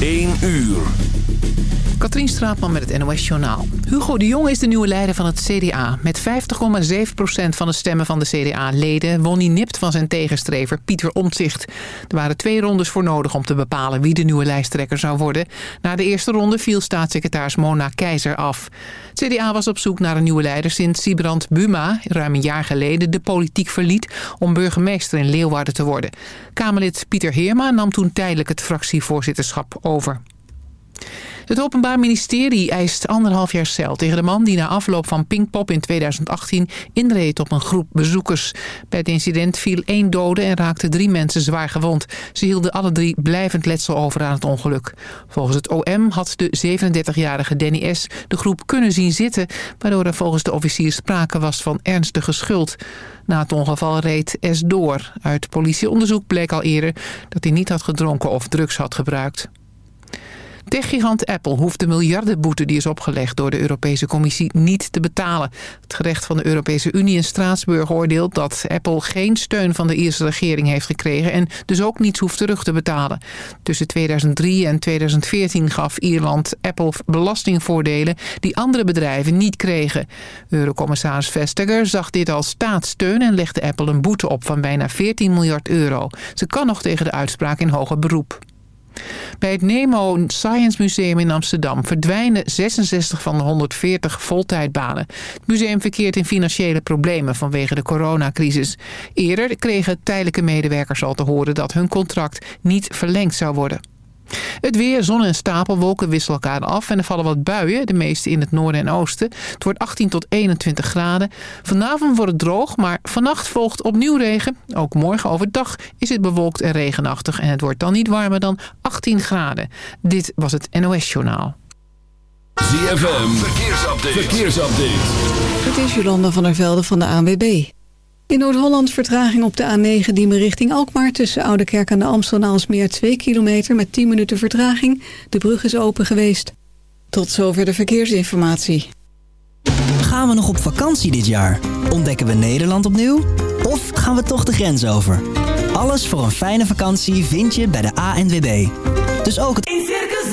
1 uur. Katrien Straatman met het NOS Journaal. Hugo de Jong is de nieuwe leider van het CDA. Met 50,7% van de stemmen van de CDA-leden... won hij nipt van zijn tegenstrever Pieter Omtzigt. Er waren twee rondes voor nodig om te bepalen wie de nieuwe lijsttrekker zou worden. Na de eerste ronde viel staatssecretaris Mona Keizer af. Het CDA was op zoek naar een nieuwe leider sinds Sibrand Buma... ruim een jaar geleden de politiek verliet om burgemeester in Leeuwarden te worden. Kamerlid Pieter Heerma nam toen tijdelijk het fractievoorzitterschap over. Het Openbaar Ministerie eist anderhalf jaar cel tegen de man die na afloop van Pinkpop in 2018 inreed op een groep bezoekers. Bij het incident viel één dode en raakten drie mensen zwaar gewond. Ze hielden alle drie blijvend letsel over aan het ongeluk. Volgens het OM had de 37-jarige Danny S. de groep kunnen zien zitten, waardoor er volgens de officier sprake was van ernstige schuld. Na het ongeval reed S. door. Uit politieonderzoek bleek al eerder dat hij niet had gedronken of drugs had gebruikt. Techgigant Apple hoeft de miljardenboete die is opgelegd door de Europese Commissie niet te betalen. Het gerecht van de Europese Unie in Straatsburg oordeelt dat Apple geen steun van de Ierse regering heeft gekregen en dus ook niets hoeft terug te betalen. Tussen 2003 en 2014 gaf Ierland Apple belastingvoordelen die andere bedrijven niet kregen. Eurocommissaris Vestager zag dit als staatssteun en legde Apple een boete op van bijna 14 miljard euro. Ze kan nog tegen de uitspraak in hoger beroep. Bij het Nemo Science Museum in Amsterdam verdwijnen 66 van de 140 voltijdbanen. Het museum verkeert in financiële problemen vanwege de coronacrisis. Eerder kregen tijdelijke medewerkers al te horen dat hun contract niet verlengd zou worden. Het weer, zon en stapelwolken wisselen elkaar af en er vallen wat buien, de meeste in het noorden en oosten. Het wordt 18 tot 21 graden. Vanavond wordt het droog, maar vannacht volgt opnieuw regen. Ook morgen overdag is het bewolkt en regenachtig en het wordt dan niet warmer dan 18 graden. Dit was het NOS Journaal. ZFM, verkeersupdate. verkeersupdate. Het is Jolanda van der Velde van de ANWB. In Noord-Holland vertraging op de A9 Diemen richting Alkmaar... tussen Oudekerk en de Amstel en Alsmeer 2 kilometer met 10 minuten vertraging. De brug is open geweest. Tot zover de verkeersinformatie. Gaan we nog op vakantie dit jaar? Ontdekken we Nederland opnieuw? Of gaan we toch de grens over? Alles voor een fijne vakantie vind je bij de ANWB. Dus ook het... In Circus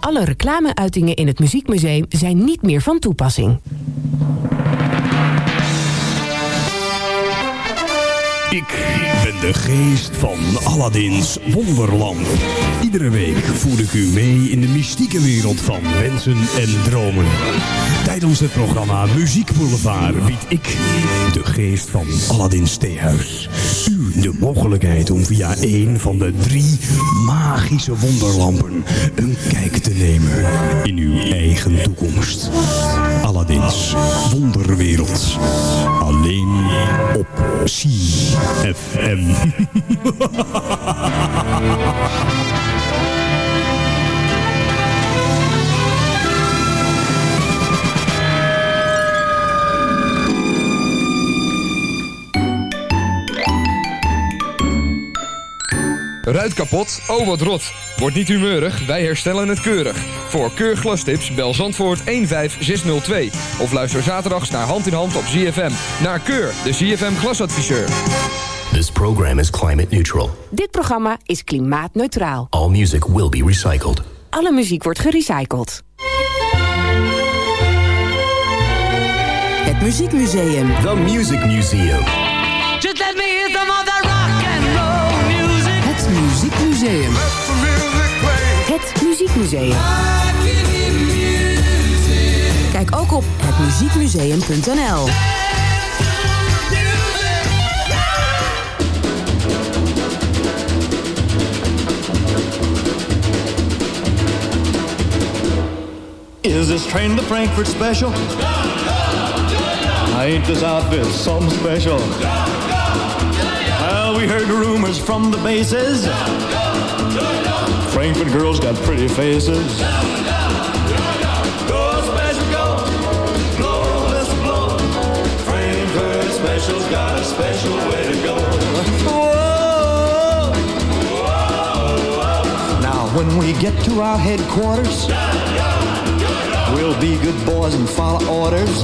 Alle reclameuitingen in het Muziekmuseum zijn niet meer van toepassing. De geest van Aladdin's Wonderland. Iedere week voer ik u mee in de mystieke wereld van wensen en dromen. Tijdens het programma Muziek Boulevard bied ik, de geest van Aladdin's Theehuis, u de mogelijkheid om via een van de drie magische wonderlampen een kijk te nemen in uw eigen toekomst. Aladdin's Wonderwereld. Alleen op CFM. Ruit kapot? Oh wat rot. Wordt niet humeurig? Wij herstellen het keurig. Voor keurglastips bel Zandvoort 15602. Of luister zaterdags naar Hand in Hand op ZFM. Naar Keur, de ZFM glasadviseur. This program is climate neutral. Dit programma is klimaatneutraal. All music will be recycled. Alle muziek wordt gerecycled. Het Muziekmuseum. The Music Museum. Het Muziekmuseum. Kijk ook op hetmuziekmuseum.nl. Is this train the Frankfurt special? Ain't this outfit something special? Well, we heard rumors from the bases. Frankfurt girls got pretty faces. Special, go. Blow, let's blow. Frankfurt special's got a special way to go. Whoa. Now, when we get to our headquarters, we'll be good boys and follow orders.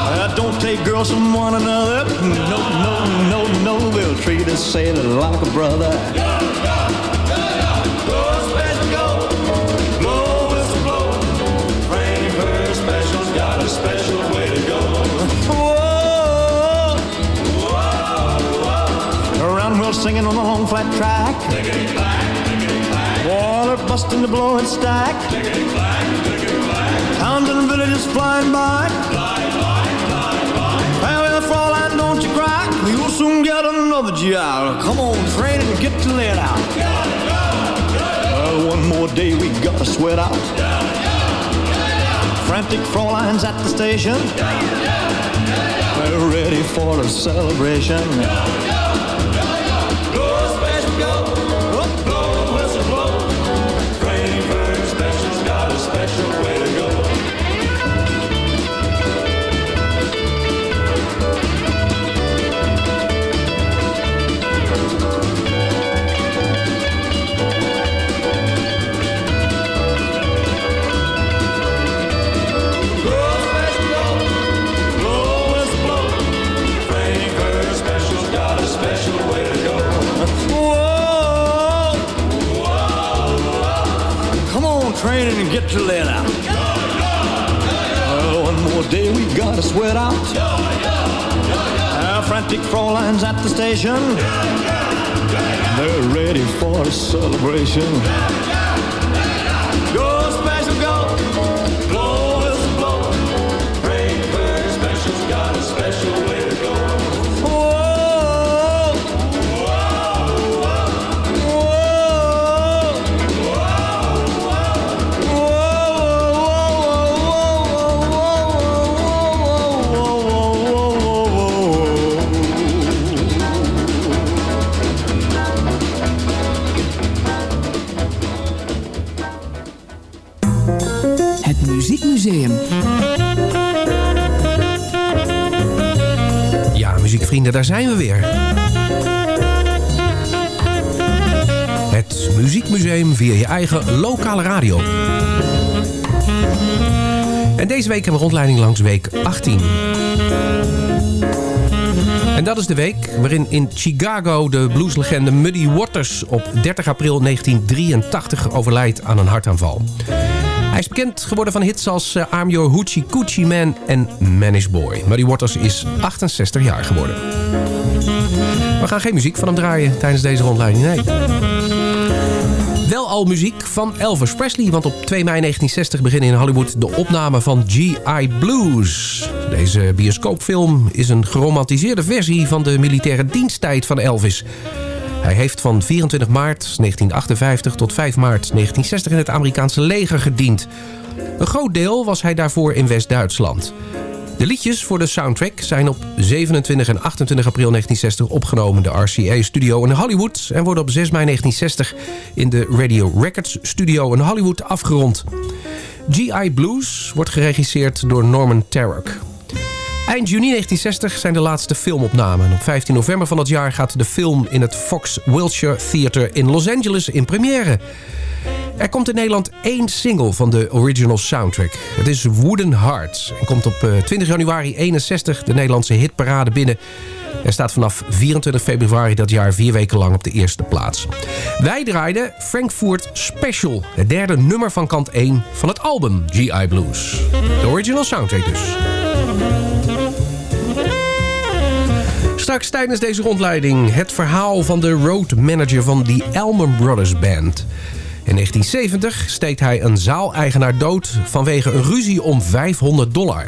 Uh, don't take girls from one another. No, no, no, no. We'll treat a sailor like a brother. On the long flat track. Water busting the blowing stack. Towns and villages flying by. Farewell, Fraulein, don't you cry. You'll soon get another GI. Come on, train and get to let out. Well, one more day we gotta sweat out. Frantic Fraulein's at the station. We're ready for a celebration. Your lead out. Oh, well, one more day we gotta sweat out. Our frantic Fraulein's at the station. They're ready for a celebration. Daar zijn we weer. Het Muziekmuseum via je eigen lokale radio. En deze week hebben we rondleiding langs week 18. En dat is de week waarin in Chicago de blueslegende Muddy Waters op 30 april 1983 overlijdt aan een hartaanval. Hij is bekend geworden van hits als I'm Your Hoochie Coochie Man en Manish Boy. Muddy Waters is 68 jaar geworden. We gaan geen muziek van hem draaien tijdens deze rondleiding, nee. Wel al muziek van Elvis Presley, want op 2 mei 1960 beginnen in Hollywood de opname van G.I. Blues. Deze bioscoopfilm is een geromantiseerde versie van de militaire diensttijd van Elvis. Hij heeft van 24 maart 1958 tot 5 maart 1960 in het Amerikaanse leger gediend. Een groot deel was hij daarvoor in West-Duitsland. De liedjes voor de soundtrack zijn op 27 en 28 april 1960 opgenomen in de RCA-studio in Hollywood... en worden op 6 mei 1960 in de Radio Records studio in Hollywood afgerond. G.I. Blues wordt geregisseerd door Norman Tarrock. Eind juni 1960 zijn de laatste filmopnamen. En op 15 november van dat jaar gaat de film in het Fox Wilshire Theater in Los Angeles in première. Er komt in Nederland één single van de original soundtrack. Het is Wooden Heart en komt op eh, 20 januari 61 de Nederlandse hitparade binnen. En staat vanaf 24 februari dat jaar vier weken lang op de eerste plaats. Wij draaiden Frankfurt Special, het derde nummer van kant 1 van het album G.I. Blues. De original soundtrack dus. Straks tijdens deze rondleiding het verhaal van de road manager van de Elmer Brothers Band. In 1970 steekt hij een zaaleigenaar dood vanwege een ruzie om 500 dollar.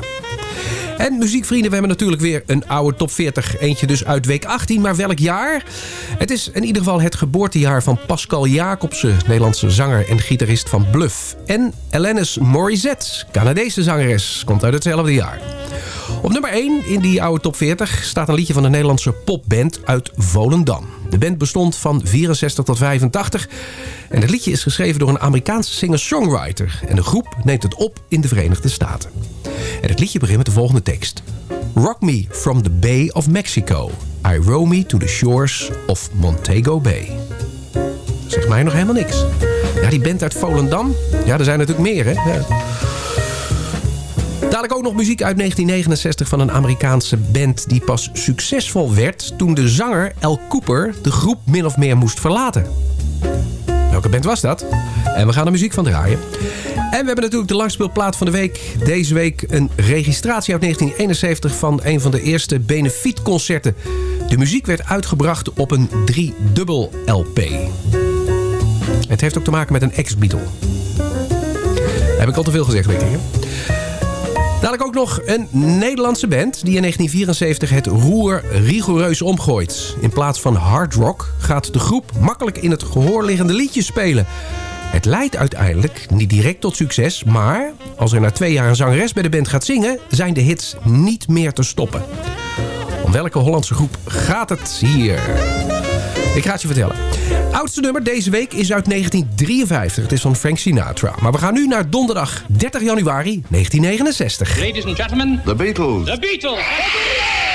En muziekvrienden, we hebben natuurlijk weer een oude top 40. Eentje dus uit week 18, maar welk jaar? Het is in ieder geval het geboortejaar van Pascal Jacobsen... Nederlandse zanger en gitarist van Bluff. En Alanis Morissette, Canadese zangeres, komt uit hetzelfde jaar. Op nummer 1 in die oude top 40 staat een liedje van de Nederlandse popband uit Volendam. De band bestond van 64 tot 85 en het liedje is geschreven door een Amerikaanse singer-songwriter. En de groep neemt het op in de Verenigde Staten. En het liedje begint met de volgende tekst. Rock me from the Bay of Mexico. I row me to the shores of Montego Bay. Zegt mij nog helemaal niks. Ja, die band uit Volendam. Ja, er zijn natuurlijk meer, hè? Dadelijk ook nog muziek uit 1969 van een Amerikaanse band... die pas succesvol werd toen de zanger Al Cooper de groep min of meer moest verlaten. Welke band was dat? En we gaan er muziek van draaien. En we hebben natuurlijk de langspeelplaat van de week. Deze week een registratie uit 1971 van een van de eerste benefietconcerten. De muziek werd uitgebracht op een 3-dubbel LP. Het heeft ook te maken met een ex-Beatle. Heb ik al te veel gezegd, denk ik. Dadelijk ook nog een Nederlandse band die in 1974 het roer rigoureus omgooit. In plaats van hard rock gaat de groep makkelijk in het gehoor liggende liedjes spelen. Het leidt uiteindelijk niet direct tot succes, maar als er na twee jaar een zangeres bij de band gaat zingen, zijn de hits niet meer te stoppen. Om welke Hollandse groep gaat het hier? Ik ga het je vertellen. Oudste nummer deze week is uit 1953. Het is van Frank Sinatra. Maar we gaan nu naar donderdag 30 januari 1969. Ladies and gentlemen, The Beatles. the Beatles. Georgia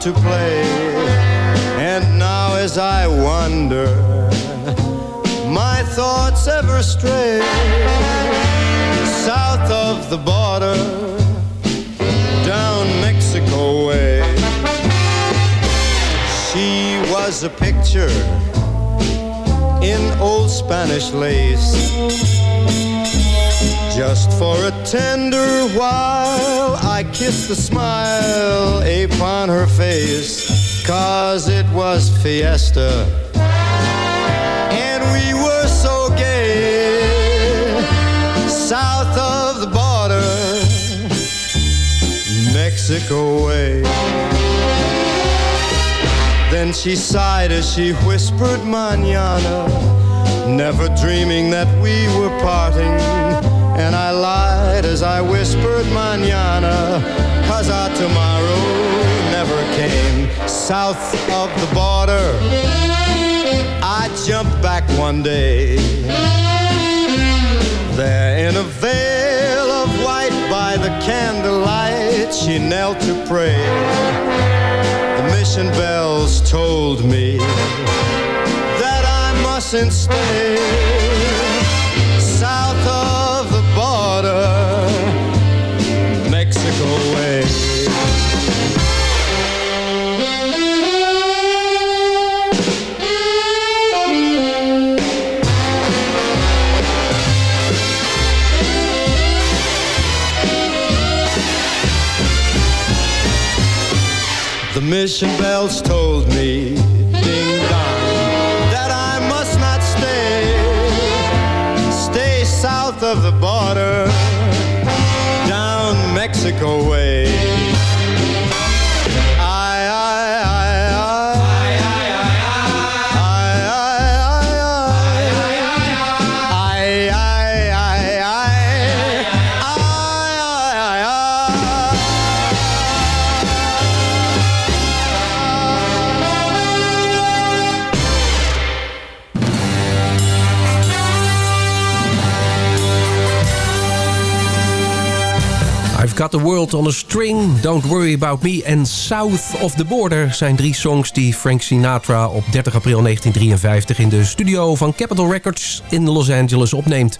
to play. And now as I wander, my thoughts ever stray. South of the border, down Mexico way. She was a picture in old Spanish lace. Just for a tender while, I kissed the smile upon her face. Cause it was fiesta. And we were so gay. South of the border, Mexico way. Then she sighed as she whispered manana, never dreaming that we were parting. And I lied as I whispered manana, cause our tomorrow never came. South of the border, I jumped back one day. There in a veil of white by the candlelight, she knelt to pray. The mission bells told me that I mustn't stay mission bells told me, Got the World on a String, Don't Worry About Me en South of the Border... zijn drie songs die Frank Sinatra op 30 april 1953... in de studio van Capitol Records in Los Angeles opneemt.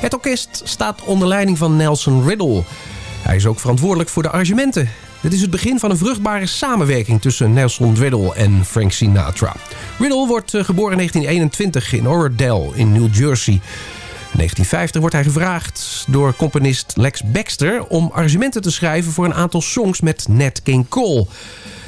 Het orkest staat onder leiding van Nelson Riddle. Hij is ook verantwoordelijk voor de arrangementen. Dit is het begin van een vruchtbare samenwerking tussen Nelson Riddle en Frank Sinatra. Riddle wordt eh, geboren in 1921 in Oradell in New Jersey... In 1950 wordt hij gevraagd door componist Lex Baxter... om arrangementen te schrijven voor een aantal songs met Nat King Cole.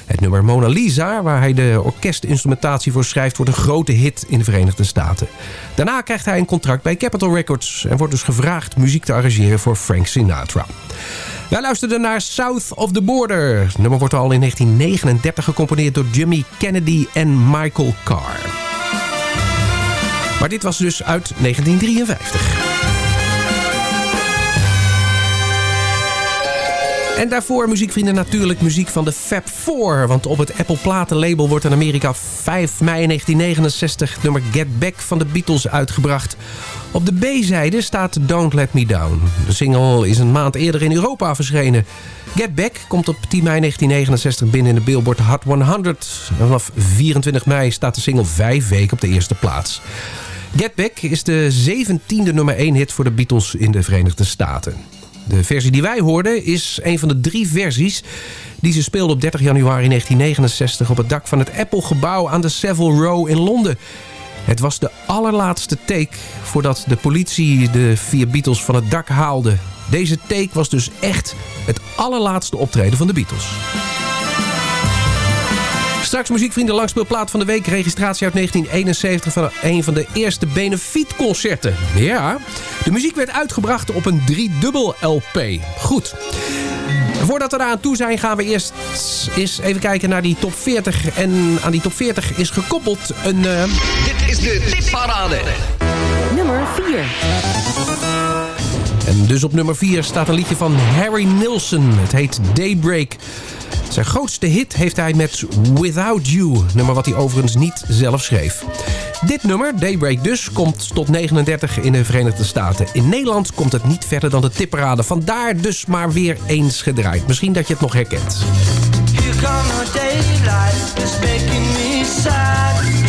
Het nummer Mona Lisa, waar hij de orkestinstrumentatie voor schrijft... wordt een grote hit in de Verenigde Staten. Daarna krijgt hij een contract bij Capitol Records... en wordt dus gevraagd muziek te arrangeren voor Frank Sinatra. Wij luisterden naar South of the Border. Het nummer wordt al in 1939 gecomponeerd door Jimmy Kennedy en Michael Carr. Maar dit was dus uit 1953. En daarvoor, muziekvrienden, natuurlijk muziek van de Fab Four. Want op het Apple platenlabel wordt in Amerika 5 mei 1969 nummer Get Back van de Beatles uitgebracht. Op de B-zijde staat Don't Let Me Down. De single is een maand eerder in Europa verschenen. Get Back komt op 10 mei 1969 binnen in de Billboard Hot 100. En vanaf 24 mei staat de single 5 weken op de eerste plaats. Get Back is de 17e nummer 1 hit voor de Beatles in de Verenigde Staten. De versie die wij hoorden is een van de drie versies die ze speelde op 30 januari 1969 op het dak van het Apple-gebouw aan de Savile Row in Londen. Het was de allerlaatste take voordat de politie de vier Beatles van het dak haalde. Deze take was dus echt het allerlaatste optreden van de Beatles. Straks muziekvrienden langspeelplaat van de week. Registratie uit 1971 van een van de eerste benefietconcerten. Ja, de muziek werd uitgebracht op een driedubbel LP. Goed. Voordat we eraan toe zijn gaan we eerst eens even kijken naar die top 40. En aan die top 40 is gekoppeld een... eh, Dit is de tipparade. Nummer 4. En dus op nummer 4 staat een liedje van Harry Nilsson. Het heet Daybreak. Zijn grootste hit heeft hij met Without You. Nummer wat hij overigens niet zelf schreef. Dit nummer, Daybreak dus, komt tot 39 in de Verenigde Staten. In Nederland komt het niet verder dan de tipparade. Vandaar dus maar weer eens gedraaid. Misschien dat je het nog herkent. Here daylight, me.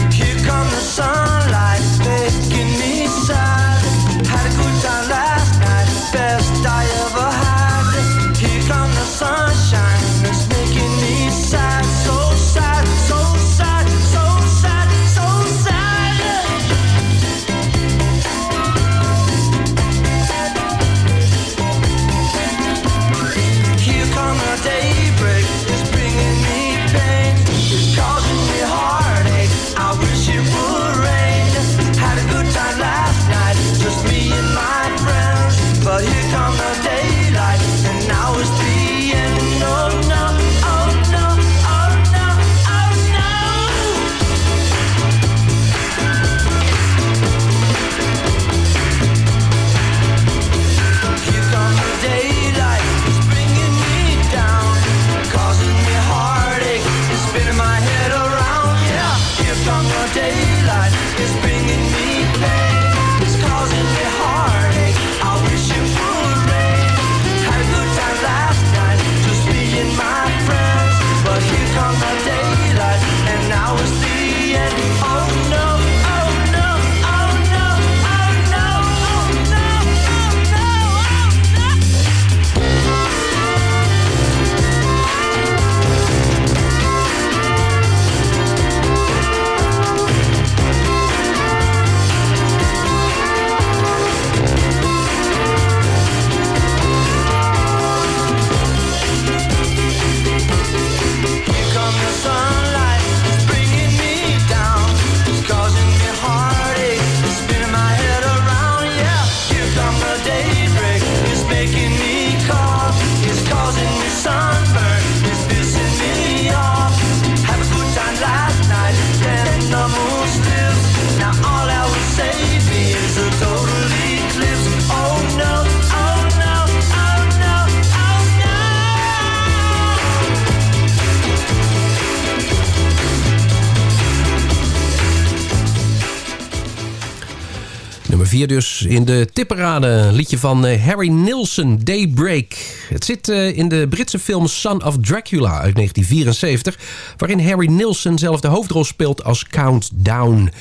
In de tipperade. Liedje van eh, Harry Nilsson, Daybreak. Het zit eh, in de Britse film Son of Dracula uit 1974... waarin Harry Nilsson zelf de hoofdrol speelt als Count Down.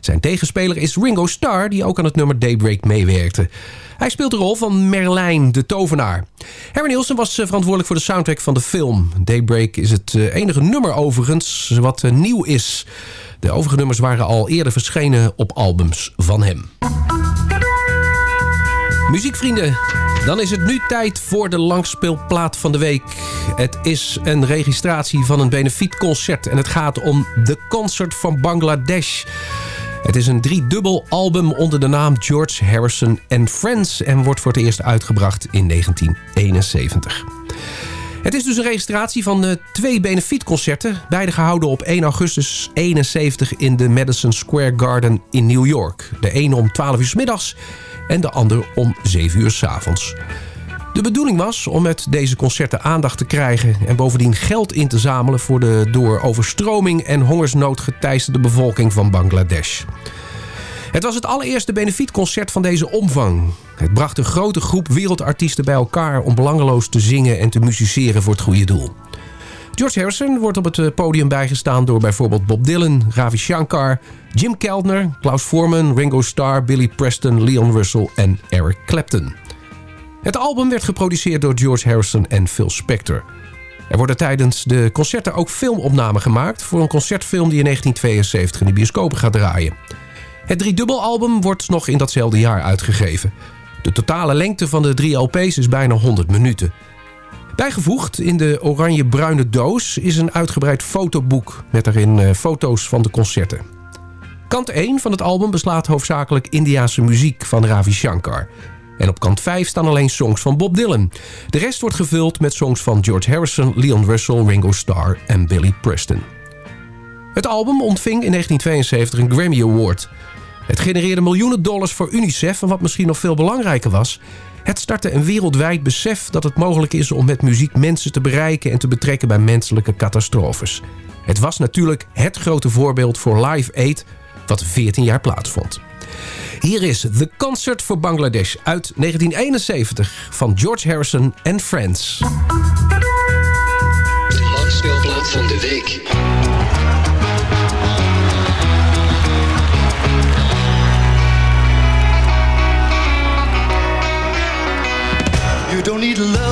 Zijn tegenspeler is Ringo Starr, die ook aan het nummer Daybreak meewerkte. Hij speelt de rol van Merlijn, de tovenaar. Harry Nilsson was eh, verantwoordelijk voor de soundtrack van de film. Daybreak is het enige nummer overigens wat nieuw is. De overige nummers waren al eerder verschenen op albums van hem. Muziekvrienden, dan is het nu tijd voor de langspeelplaat van de week. Het is een registratie van een benefietconcert en het gaat om The Concert van Bangladesh. Het is een driedubbel album onder de naam George Harrison and Friends... en wordt voor het eerst uitgebracht in 1971. Het is dus een registratie van eh, twee benefietconcerten... beide gehouden op 1 augustus 71 in de Madison Square Garden in New York. De ene om 12 uur middags en de ander om 7 uur 's avonds. De bedoeling was om met deze concerten aandacht te krijgen... en bovendien geld in te zamelen voor de door overstroming en hongersnood geteisterde bevolking van Bangladesh. Het was het allereerste benefietconcert van deze omvang. Het bracht een grote groep wereldartiesten bij elkaar... om belangeloos te zingen en te musiceren voor het goede doel. George Harrison wordt op het eh, podium bijgestaan door bijvoorbeeld Bob Dylan, Ravi Shankar, Jim Keltner, Klaus Voorman, Ringo Starr, Billy Preston, Leon Russell en Eric Clapton. Het album werd geproduceerd door George Harrison en Phil Spector. Er worden tijdens de concerten ook filmopnamen gemaakt... voor een concertfilm die in 1972 in de bioscopen gaat draaien. Het driedubbelalbum wordt nog in datzelfde jaar uitgegeven. De totale lengte van de drie LP's is bijna 100 minuten. Bijgevoegd in de oranje-bruine doos is een uitgebreid fotoboek... met daarin eh, foto's van de concerten. Kant 1 van het album beslaat hoofdzakelijk Indiase muziek van Ravi Shankar. En op kant 5 staan alleen songs van Bob Dylan. De rest wordt gevuld met songs van George Harrison, Leon Russell, Ringo Starr en Billy Preston. Het album ontving in 1972 een Grammy Award. Het genereerde miljoenen dollars voor UNICEF en wat misschien nog veel belangrijker was... het startte een wereldwijd besef dat het mogelijk is om met muziek mensen te bereiken... en te betrekken bij menselijke catastrofes. Het was natuurlijk het grote voorbeeld voor Live Aid wat 14 jaar plaatsvond. Hier is The Concert for Bangladesh uit 1971 van George Harrison en Friends. De van de week. You don't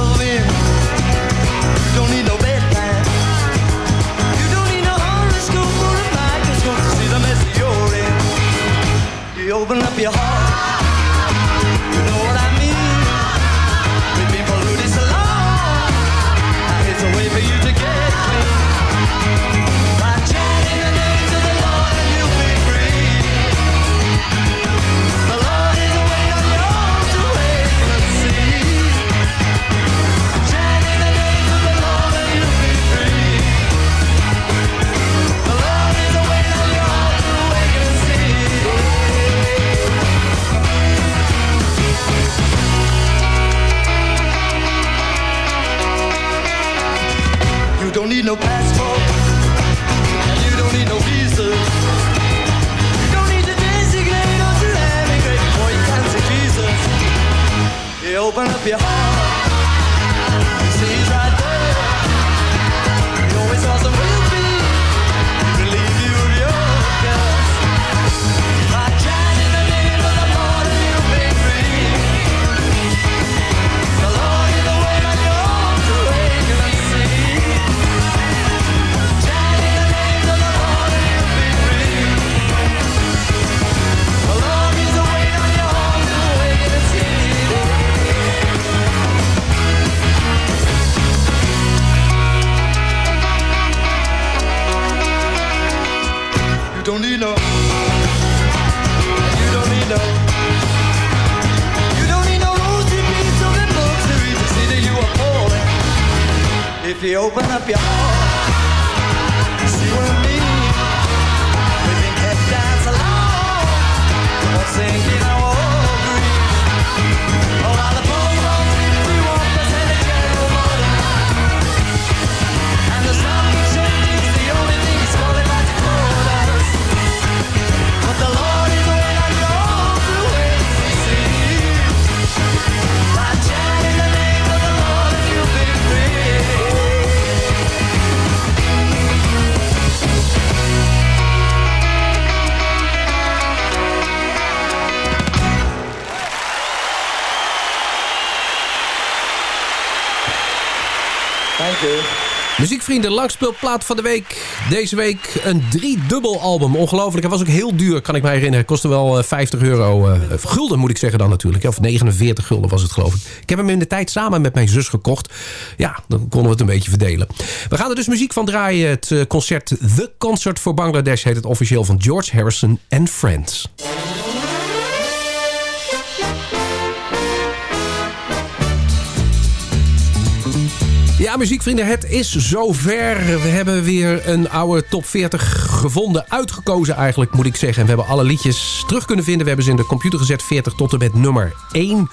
open Muziekvrienden, langspeelplaat van de week. Deze week een driedubbel album. Ongelooflijk. Hij was ook heel duur, kan ik me herinneren. Kostte wel eh, 50 euro. eh, gulden moet ik zeggen dan natuurlijk. Of 49 gulden was het geloof ik. Ik heb hem in de tijd samen met mijn zus gekocht. Ja, dan konden we het een beetje verdelen. We gaan er dus muziek van draaien. Het eh, concert The Concert for Bangladesh heet het officieel van George Harrison and Friends. Ja, muziekvrienden, het is zover. We hebben weer een oude top 40 gevonden. Uitgekozen eigenlijk, moet ik zeggen. En we hebben alle liedjes terug kunnen vinden. We hebben ze in de computer gezet, 40 tot en met nummer 1.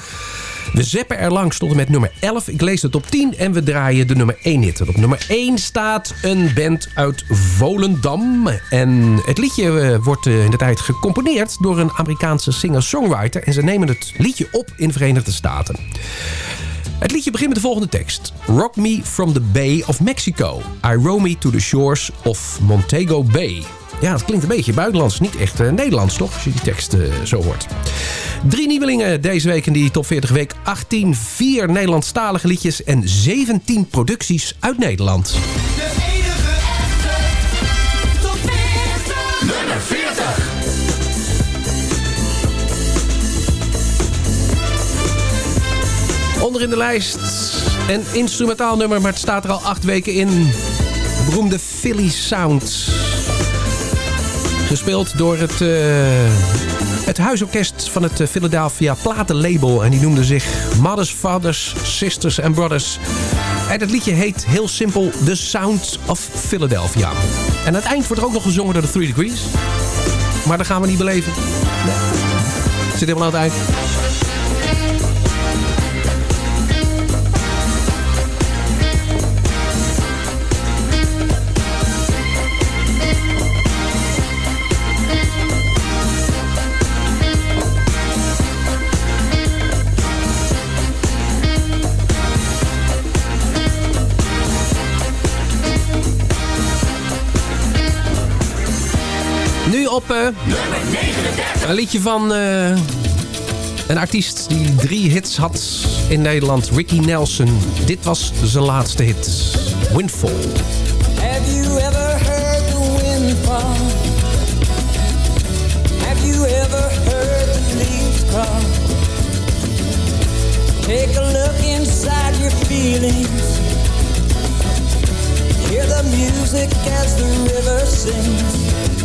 We zeppen er langs tot en met nummer 11. Ik lees de top 10 en we draaien de nummer 1 hit. Op nummer 1 staat een band uit Volendam. En het liedje eh, wordt eh, in de tijd gecomponeerd door een Amerikaanse singer-songwriter. En ze nemen het liedje op in de Verenigde Staten. Het liedje begint met de volgende tekst. Rock me from the Bay of Mexico. I row me to the shores of Montego Bay. Ja, het klinkt een beetje buitenlands. Niet echt eh, Nederlands, toch? Als je die tekst eh, zo hoort. Drie nieuwelingen deze week in die top 40 week. 18 vier Nederlandstalige liedjes en 17 producties uit Nederland. Onder in de lijst een instrumentaal nummer, maar het staat er al acht weken in. Beroemde Philly Sound. Gespeeld door het, eh, het huisorkest van het eh, Philadelphia platenlabel. En die noemde zich Mothers, Fathers, Sisters and Brothers. En het liedje heet heel simpel The Sound of Philadelphia. En aan het eind wordt er ook nog gezongen door de Three Degrees. Maar dat gaan we niet beleven. Nee. Zit helemaal aan het eind. Een liedje van eh, een artiest die drie hits had in Nederland. Ricky Nelson. Dit was zijn laatste hit. Windfall. Have you ever heard the wind fall? Have you ever heard the leaves cry? Take a look inside your feelings. Hear the music as the river sings.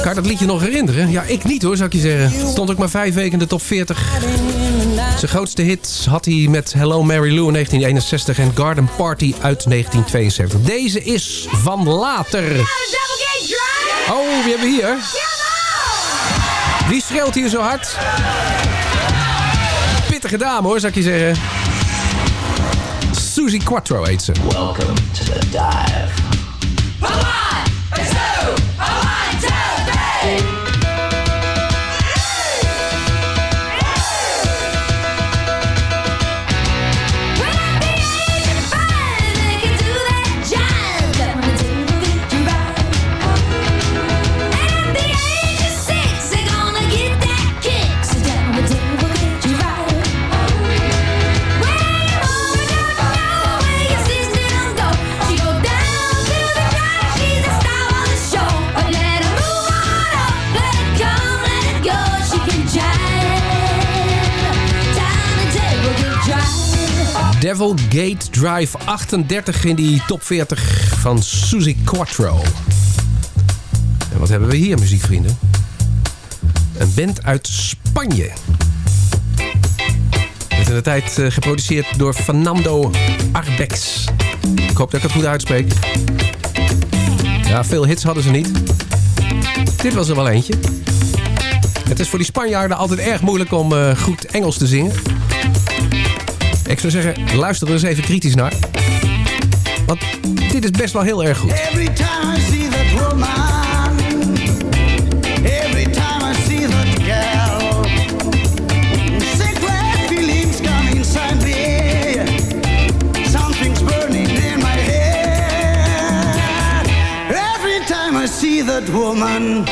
Kan je dat liedje nog herinneren? Ja, ik niet hoor, zou ik je zeggen. Stond ook maar vijf weken in de top 40. Zijn grootste hit had hij met Hello Mary Lou in 1961 en Garden Party uit 1972. Deze is van later. Oh, wie hebben we hier? Wie schreeuwt hier zo hard? Pittige dame hoor, zou ik je zeggen. Susie Quattro heet ze. Welcome to the dive. Hey! Devil Gate Drive 38 in die top 40 van Suzy Quattro. En wat hebben we hier, muziekvrienden? Een band uit Spanje. Werd in de tijd eh, geproduceerd door Fernando Arbex. Ik hoop dat ik het goed uitspreek. Ja, veel hits hadden ze niet. Dit was er wel eentje. Het is voor die Spanjaarden altijd erg moeilijk om eh, goed Engels te zingen. Ik zou zeggen, luister er eens even kritisch naar. Want dit is best wel heel erg goed. Every time I see that woman, every time I see that girl, secret feelings come inside me. Something's burning in my head. Every time I see that woman.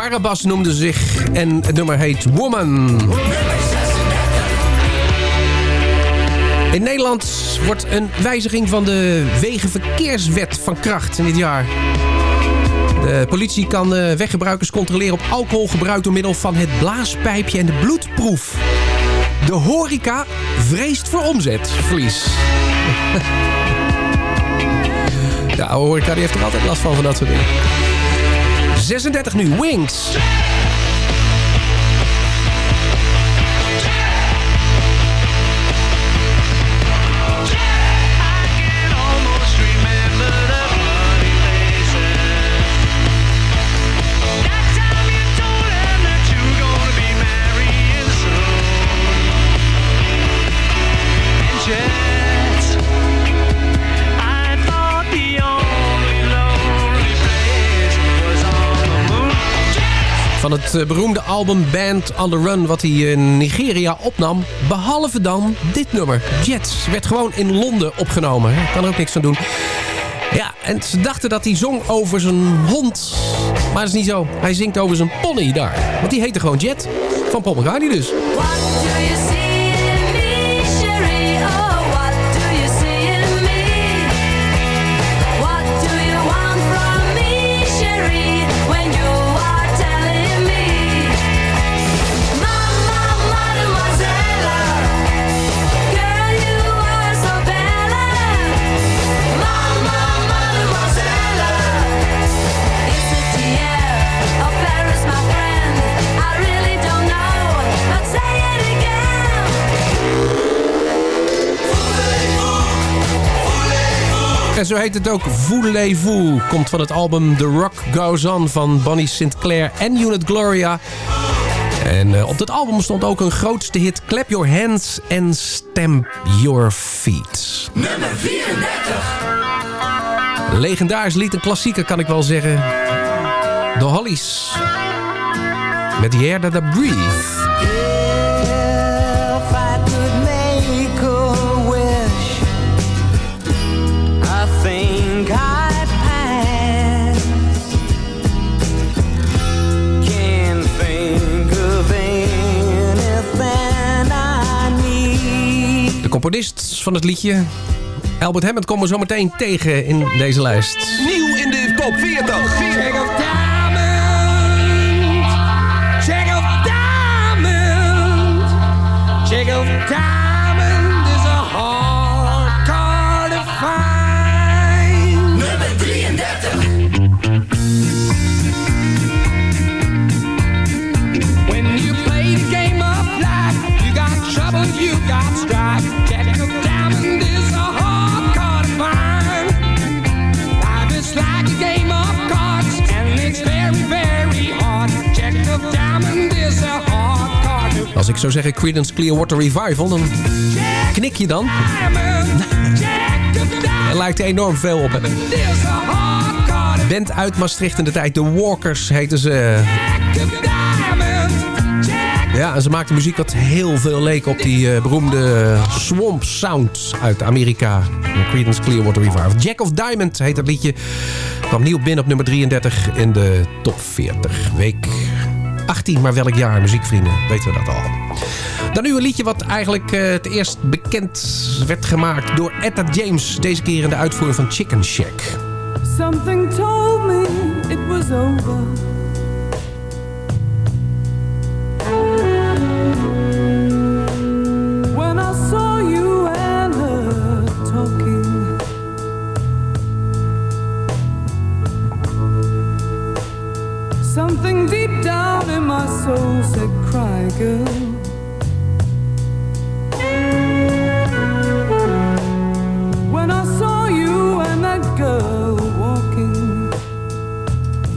Barabbas noemde zich en het nummer heet Woman. In Nederland wordt een wijziging van de wegenverkeerswet van kracht in dit jaar. De politie kan eh, weggebruikers controleren op alcoholgebruik door middel van het blaaspijpje en de bloedproef. De horeca vreest voor omzetverlies. De horeca die heeft er altijd last van, van dat soort dingen. 36 nu, Wings. Het eh, beroemde album Band on the Run wat hij in Nigeria opnam. Behalve dan dit nummer. Jets werd gewoon in Londen opgenomen. Kan er ook niks aan doen. Ja, en ze dachten dat hij zong over zijn hond. Maar dat is niet zo. Hij zingt over zijn pony daar. Want die heette gewoon Jet. Van Paul McCartney dus. En zo heet het ook Voulez-vous. Komt van het album The Rock Goes On van Bonnie Sinclair en Unit Gloria. En eh, op dat album stond ook een grootste hit Clap Your Hands and Stamp Your Feet. Nummer 34. Legendarisch lied, een klassieker kan ik wel zeggen. De Hollies. Met The Air That I Breathe. componist van het liedje. Albert Hammond komen we zo meteen tegen in deze lijst. Nieuw in de top 40. 40. Ik zou zeggen Creedence Clearwater Revival, dan knik je dan. Er lijkt enorm veel op. Band uit Maastricht in de tijd, de Walkers heten ze. Ja, en ze maakten muziek wat heel veel leek op die eh, beroemde Swamp Sound uit Amerika. Creedence Clearwater Revival. Jack of Diamond heet dat liedje. Kwam nieuw binnen op nummer 33 in de top 40. Week 18, maar welk jaar, muziekvrienden, weten we dat al. Dan nu een liedje wat eigenlijk eh, het eerst bekend werd gemaakt door Etta James. Deze keer in de uitvoering van Chicken Shack. Something told me it was over. My soul said, Cry, girl.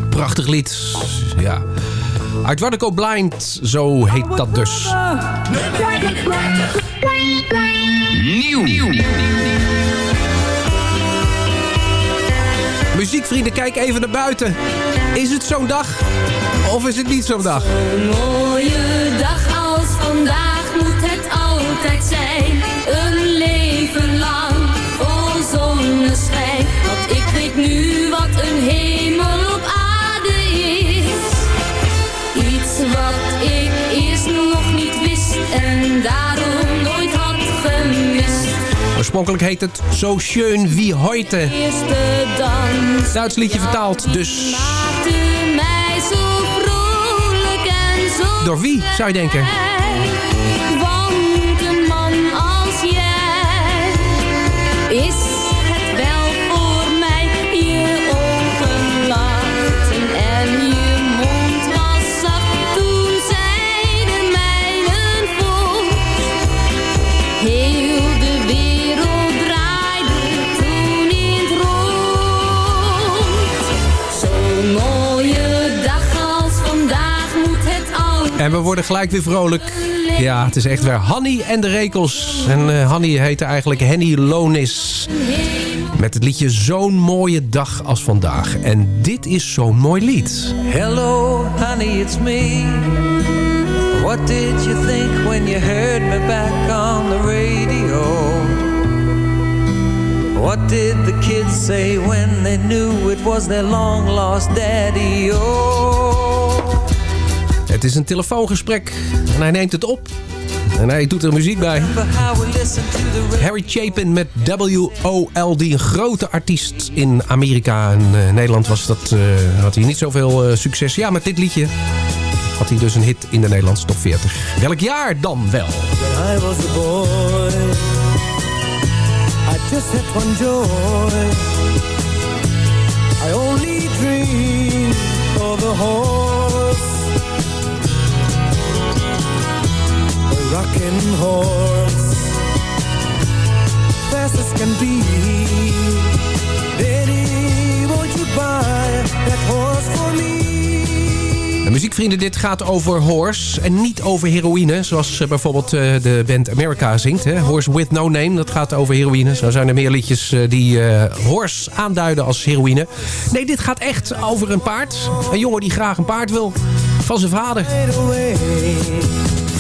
Prachtig lied. Ja. Uit Wardeco Blind, zo heet dat dus. Nieuw. Muziekvrienden, kijk even naar buiten. Is het zo'n dag? Of is het niet zo'n dag? Een mooie dag als vandaag moet het altijd zijn. Oorspronkelijk heet het So schön wie heute. Duits liedje vertaald, dus zo zo door wie zou je denken? En we worden gelijk weer vrolijk. Ja, het is echt weer Hanny en de Rekels. En eh Hanny heette eigenlijk Henny Lonis. Met het liedje Zo'n mooie dag als vandaag. En dit is zo'n mooi lied. Hello, honey, it's me. What did you think when you heard me back on the radio? What did the kids say when they knew it was their long lost daddy? Oh. Het is een telefoongesprek en hij neemt het op. En hij doet er muziek bij. The Harry Chapin met W.O.L.D. Een grote artiest in Amerika. En eh, Nederland was dat, eh, had hij niet zoveel eh, succes. Ja, met dit liedje had hij dus een hit in de Nederlandse top 40. Welk jaar dan wel? I was a boy, I just had one joy. I only dreamed of a horse, rocking horse, fast as can be. Daddy, won't you buy that horse for me? En muziekvrienden, dit gaat over horse en niet over heroïne. Zoals eh, bijvoorbeeld eh, de band America zingt. Hè? Horse with no name, dat gaat over heroïne. Zo zijn er meer liedjes eh, die horse aanduiden als heroïne. Nee, dit gaat echt over een paard. Een jongen die graag een paard wil. Van zijn vader.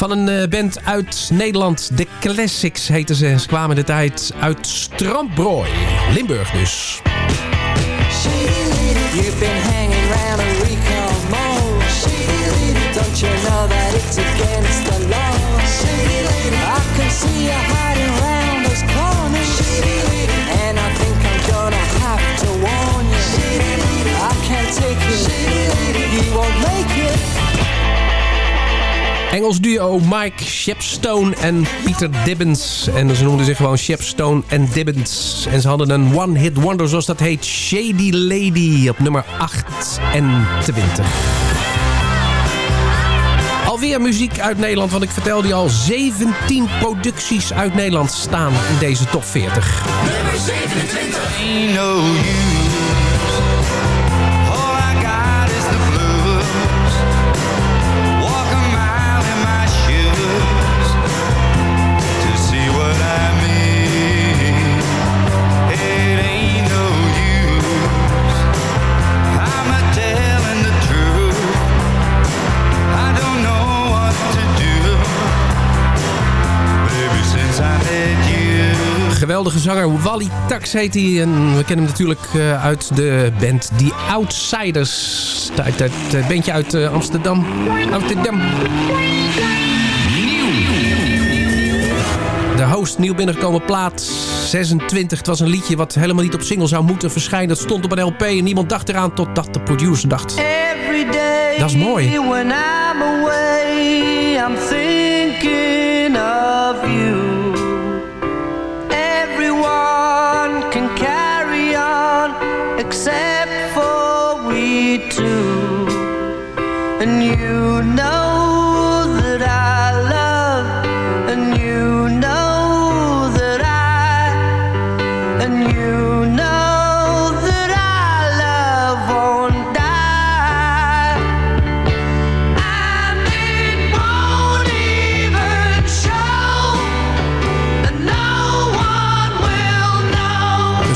Van een eh, band uit Nederland. De Classics heten ze. Ze kwamen de tijd uit Strandbrooi. Limburg dus. Take it. Engels duo Mike Shepstone en Peter Dibbens. En ze noemden zich gewoon Shepstone en Dibbens. En ze hadden een one-hit wonder, zoals dat heet. Shady Lady op nummer 28. Alweer muziek uit Nederland, want ik vertelde je al... 17 producties uit Nederland staan in deze top 40. Nummer 27. Zanger Wally Tax heet hij. En we kennen hem natuurlijk eh, uit de band The Outsiders. Uit het bandje uit eh, Amsterdam. Amsterdam. De host nieuw binnengekomen plaat 26. Het was een liedje wat helemaal niet op single zou moeten verschijnen. Dat stond op een LP en niemand dacht eraan totdat de producer dacht. Every day Dat is mooi. when I'm away, I'm thinking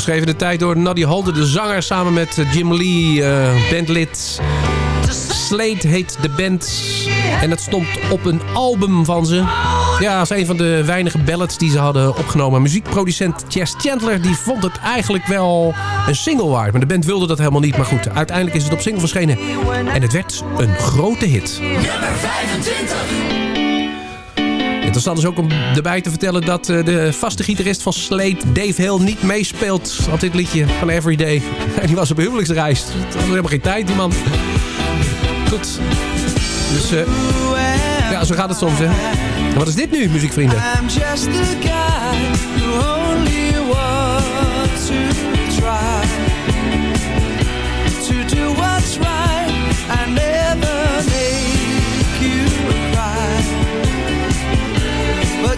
Geschreven de tijd door Noddy Holder, de zanger, samen met eh, Jim Lee, eh, bandlid. Slate heet de band. En het stond op een album van ze. Ja, als een van de weinige ballads die ze hadden opgenomen. Muziekproducent Chess Chandler die vond het eigenlijk wel een single waard. Maar de band wilde dat helemaal niet. Maar goed, uiteindelijk is het op single verschenen. En het werd een grote hit. Nummer 25. Interessant is ook om erbij te vertellen dat eh, de vaste gitarist van Slate, Dave Hill, niet meespeelt op dit liedje van Everyday. Die was op huwelijksreis. Het was helemaal geen tijd, die man. Goed. Dus eh, ja, zo gaat het soms, hè. En wat is dit nu, muziekvrienden? I'm just guy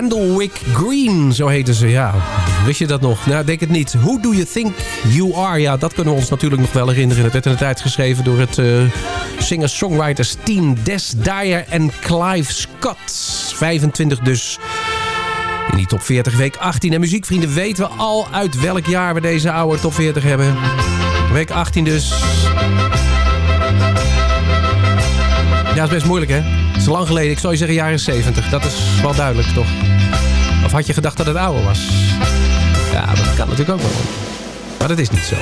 Candlewick Green, zo heten ze, ja. Wist je dat nog? Nou, denk het niet. Who do you think you are? Ja, dat kunnen we ons natuurlijk nog wel herinneren. Het werd in de tijd geschreven door het eh, singer-songwriters team Des Dyer en Clive Scott. 25 dus. In die top 40 week 18. En muziekvrienden weten we al uit welk jaar we deze oude top 40 hebben. Week 18 dus. Ja, is best moeilijk hè. Het is lang geleden. Ik zou je zeggen jaren 70. Dat is wel duidelijk toch? Of had je gedacht dat het ouder was? Ja, dat kan natuurlijk ook wel. Maar dat is niet zo.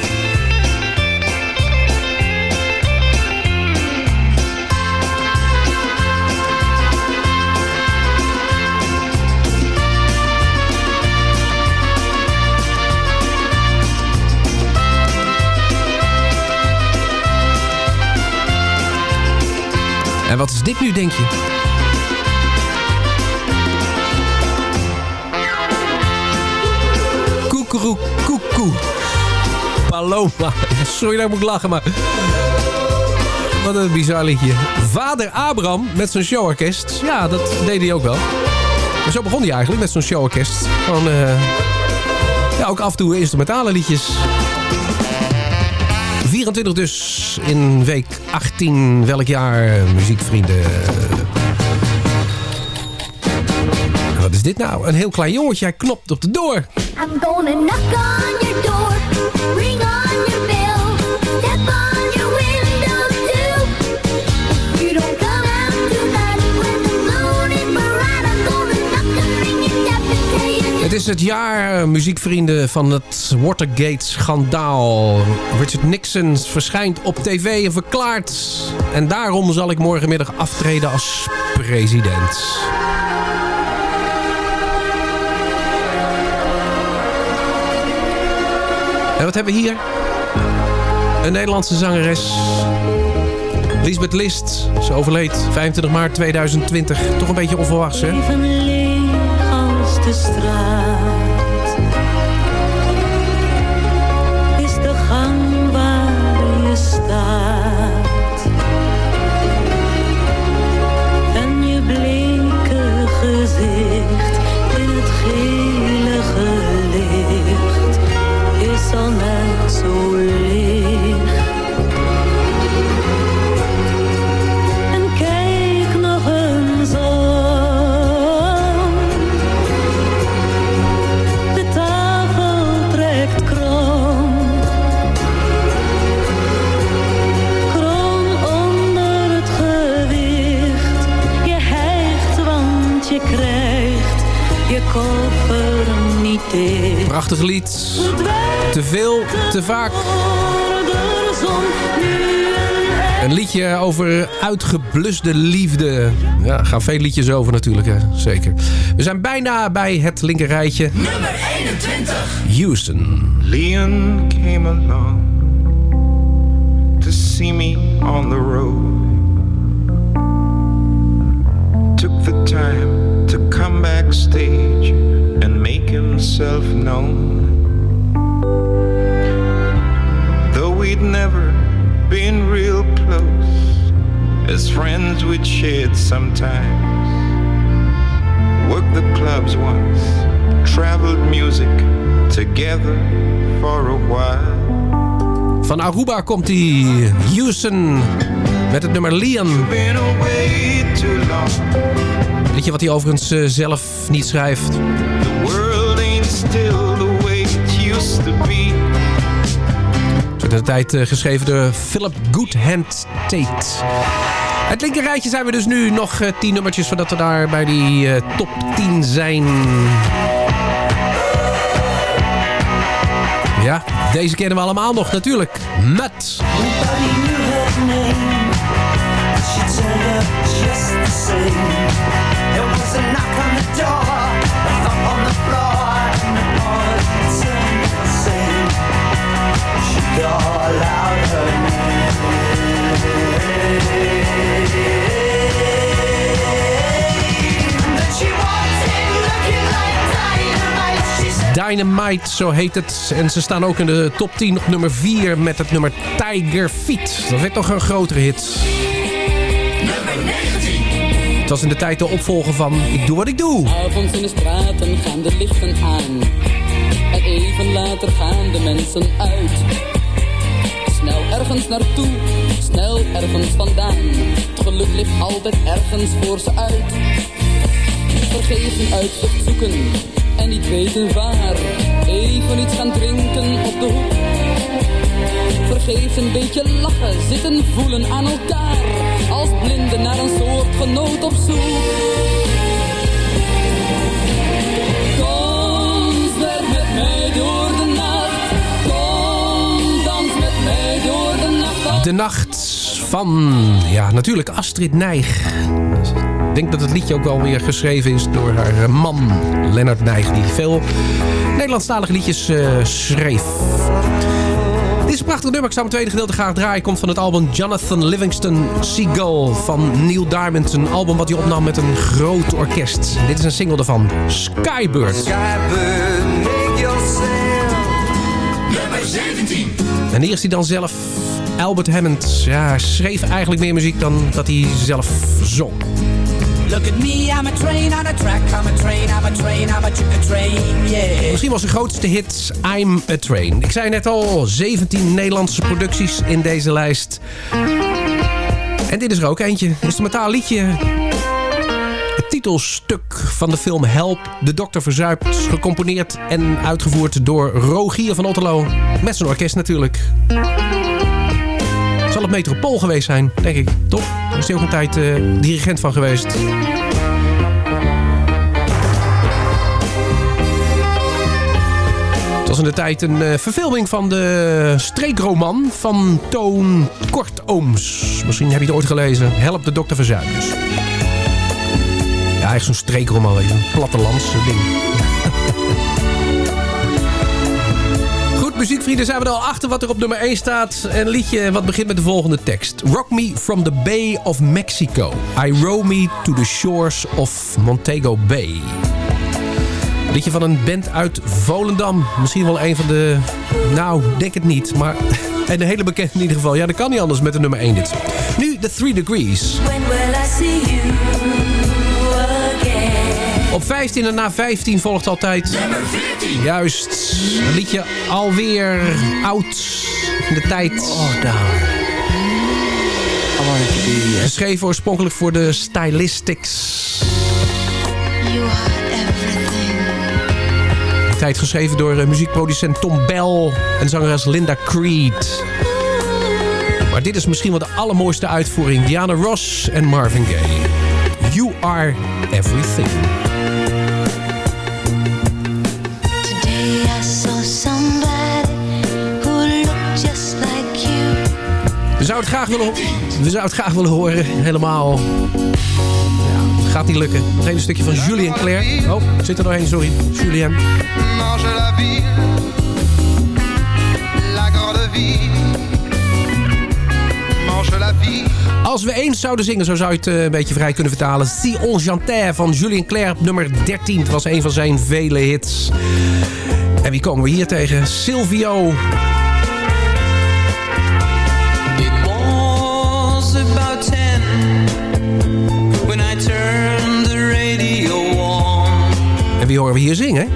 En wat is dit nu, denk je? Koekeroe, koekoe. Paloma. Sorry dat ik moet lachen, maar... Wat een bizar liedje. Vader Abraham met zijn showorkest. Ja, dat deed hij ook wel. Maar zo begon hij eigenlijk met zo'n showorkest. Eh, ja, ook af en toe instrumentale liedjes. 24 dus in week 18. Welk jaar, muziekvrienden? En Wat is dit nou? Een heel klein jongetje, hij knopt op de door. I'm gonna knock on your door, ring on your bell, step on your window too. You don't come out tonight when the moon is bright, I'm gonna knock and ring and tap and tell. Het is het jaar, eh, muziekvrienden, van het Watergate-schandaal. Richard Nixon verschijnt op tv en verklaart... en daarom zal ik morgenmiddag aftreden als president. En wat hebben we hier? Een Nederlandse zangeres. Lisbeth List. Ze overleed 25 maart 2020. Toch een beetje onverwachts, hè? De straat Prachtig lied. Te veel, te vaak. Een liedje over uitgeblusde liefde. Ja, er gaan veel liedjes over natuurlijk, hè? zeker. We zijn bijna bij het linkerrijtje. Nummer 21. Houston. Leon came along to see me on the road. Took the time to come backstage himself known. Though we'd never been real close, as friends we'd shared sometimes. Worked the clubs once, traveled music together for a while. Van Aruba komt hij. Houston. Met het nummer long. Liedje wat hij overigens eh, zelf niet schrijft. Still the way it used to be. De tijd eh, geschreven door Philip Goodhand Tate. Het linkerrijtje zijn we dus nu nog eh, 10 nummertjes voordat we daar bij die eh, top 10 zijn. Ja, deze kennen we allemaal nog natuurlijk. Mut. Dynamite, zo heet het. En ze staan ook in de top 10 op nummer 4 met het nummer Tiger Feet. Dat werd toch een grotere hit. Het was in de tijd de opvolger van Ik Doe Wat Ik Doe. Avonds in de straten gaan de lichten aan. En even later gaan de mensen uit. Snel ergens naartoe, snel ergens vandaan. Het geluk ligt altijd ergens voor ze uit. Vergeven uitzicht zoeken en niet weten waar. Even iets gaan drinken op de hoek. Vergeefs een beetje lachen, zitten voelen aan elkaar. Als blinden naar een soort genoot op zoek. Kom, met mij door de nacht. Kom, dans met mij door de nacht. De nacht van, ja, natuurlijk Astrid Nijg. Ik denk dat het liedje ook wel weer geschreven is door haar man, Lennart Nijg, die veel Nederlandstalige liedjes eh, schreef. Dit is een prachtig nummer. Ik zou het tweede gedeelte graag draaien. Komt van het album Jonathan Livingston Seagull van Neil Diamond. Een album wat hij opnam met een groot orkest. Dit is een single ervan. Skybird. Skybird, make yourself. Nummer 17. En hier is hij dan zelf. Albert Hammond ja, schreef eigenlijk meer muziek dan dat hij zelf zong. Look at me, I'm a train on a track. I'm a train, I'm a train, I'm a, train, yeah. Misschien was de grootste hit I'm a Train. Ik zei net al, 17 Nederlandse producties in deze lijst. En dit is er ook eentje. Een instrumentaal liedje. Het titelstuk van de film Help, de dokter verzuipt. Gecomponeerd en uitgevoerd door Rogier van Otterlo. Met zijn orkest natuurlijk. Zal het Metropool geweest zijn, denk ik. Toch? Daar is hij ook een tijd eh, dirigent van geweest. Het was in de tijd een eh, verfilming van de streekroman van Toon Kortooms. Misschien heb je het ooit gelezen. Help de dokter verzuipt dus. Ja, echt zo'n streekroman. Een plattelands ding. Muziekvrienden, zijn we er al achter wat er op nummer 1 staat. Een liedje wat begint met de volgende tekst. Rock me from the Bay of Mexico. I row me to the shores of Montego Bay. Liedje van een band uit Volendam. Misschien wel een van de... Nou, denk het niet, maar... En de hele bekend in ieder geval. Ja, dat kan niet anders met de nummer 1 dit. Nu de 3 Degrees. When will I see you? Op 15 en na 15 volgt altijd... Juist. Een liedje alweer oud in de tijd. Oh, daar. Geschreven oorspronkelijk voor de Stylistics. De tijd geschreven door eh, muziekproducent Tom Bell en zangeres Linda Creed. Maar dit is misschien wel de allermooiste uitvoering. Diana Ross en Marvin Gaye. You are everything. Today I saw somebody who looked just like you. We zouden het graag willen, we zouden het graag willen horen. Helemaal. Ja, gaat niet lukken. Nog even een stukje van Julien Claire. Oh, zit er doorheen, sorry. Julien. mange la vie, la grande vie. Als we eens zouden zingen, zo zou je het eh, een beetje vrij kunnen vertalen. Si on chantait van Julien Clerc op nummer 13. Het was een van zijn vele hits. En wie komen we hier tegen? Silvio. En wie horen we hier zingen?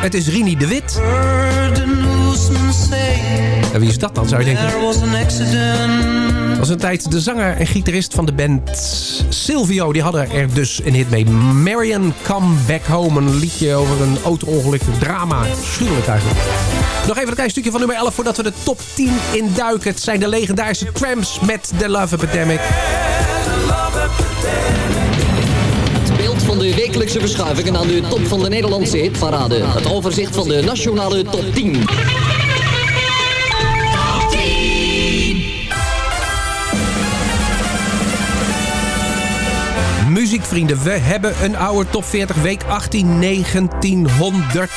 Het is Rini de Wit. En wie is dat dan, zou je denken? there was een tijd de zanger en gitarist van de band Silvio. Die hadden er dus een hit mee. Marion Come Back Home. Een liedje over een auto-ongeluk. Drama. Schuwelijk eigenlijk. Nog even een klein stukje van nummer 11 voordat we de top 10 induiken. Het zijn de legendarische Tramps met The Love Epidemic. Het van de wekelijkse verschuivingen aan de top van de Nederlandse hitparade. Het overzicht van de nationale top 10. Muziekvrienden, we hebben een oude top 40 week 18 1900.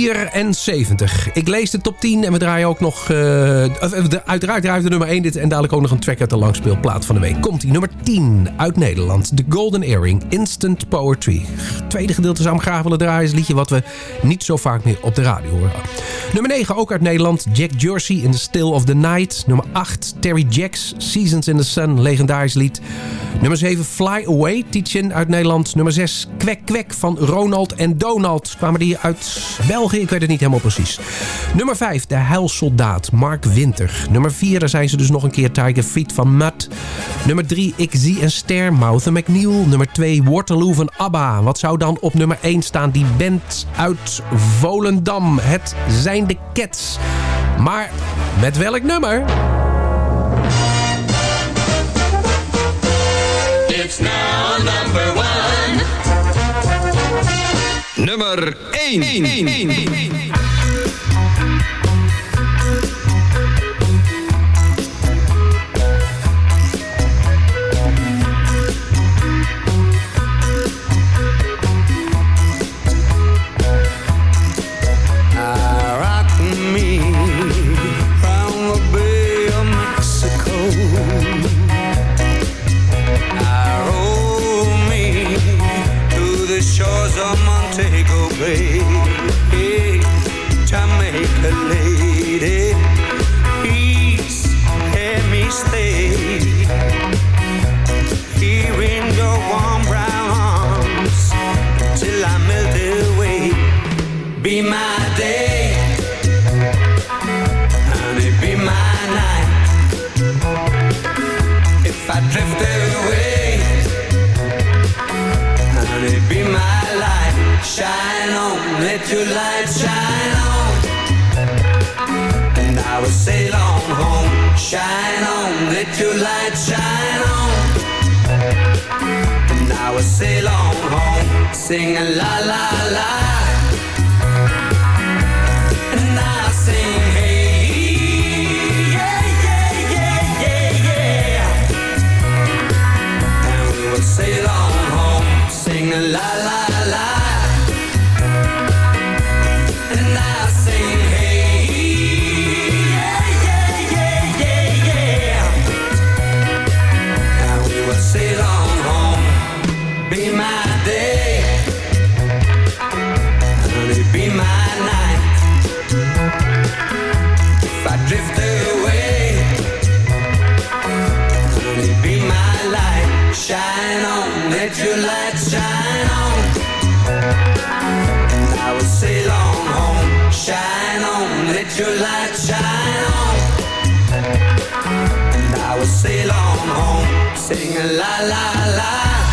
74. Ik lees de top 10 en we draaien ook nog... eh, eh, uiteraard draaien we de nummer 1 dit en dadelijk ook nog een track uit de langspeelplaat van de week. Komt die nummer 10 uit Nederland. The Golden Earring, Instant Poetry. Tweede gedeelte zou ik graag willen draaien. Is liedje wat we niet zo vaak meer op de radio horen. Nummer 9 ook uit Nederland. Jack Jersey in The Still of the Night. Nummer 8 Terry Jacks, Seasons in the Sun. Legendarisch lied. Nummer 7 Fly Away, Tietjen uit Nederland. Nummer 6 Kwek Kwek van Ronald en Donald. Kwamen die uit België? Ik weet het niet helemaal precies. Nummer 5 De Heilsoldaat, Mark Winter. Nummer 4 daar zijn ze dus nog een keer Tiger Feet van Mud. Nummer 3 Ik zie een ster, Mouthen McNeil. Nummer 2 Waterloo van ABBA. Wat zou dan op nummer 1 staan? Die band uit Volendam. Het zijn de Cats. Maar met welk nummer? It's now number one nummer 1. 1, 1, 1 home, singing la la la. Home, singing la la la.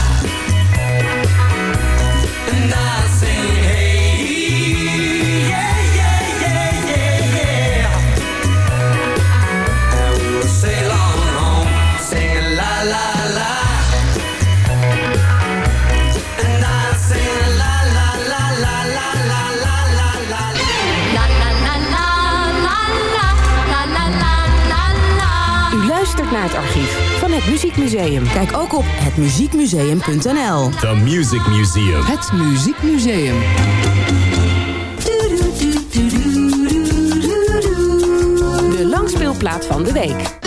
Het Muziekmuseum. Kijk ook op hetmuziekmuseum.nl. The Music Museum. Het Muziekmuseum. De langspeelplaat van de week.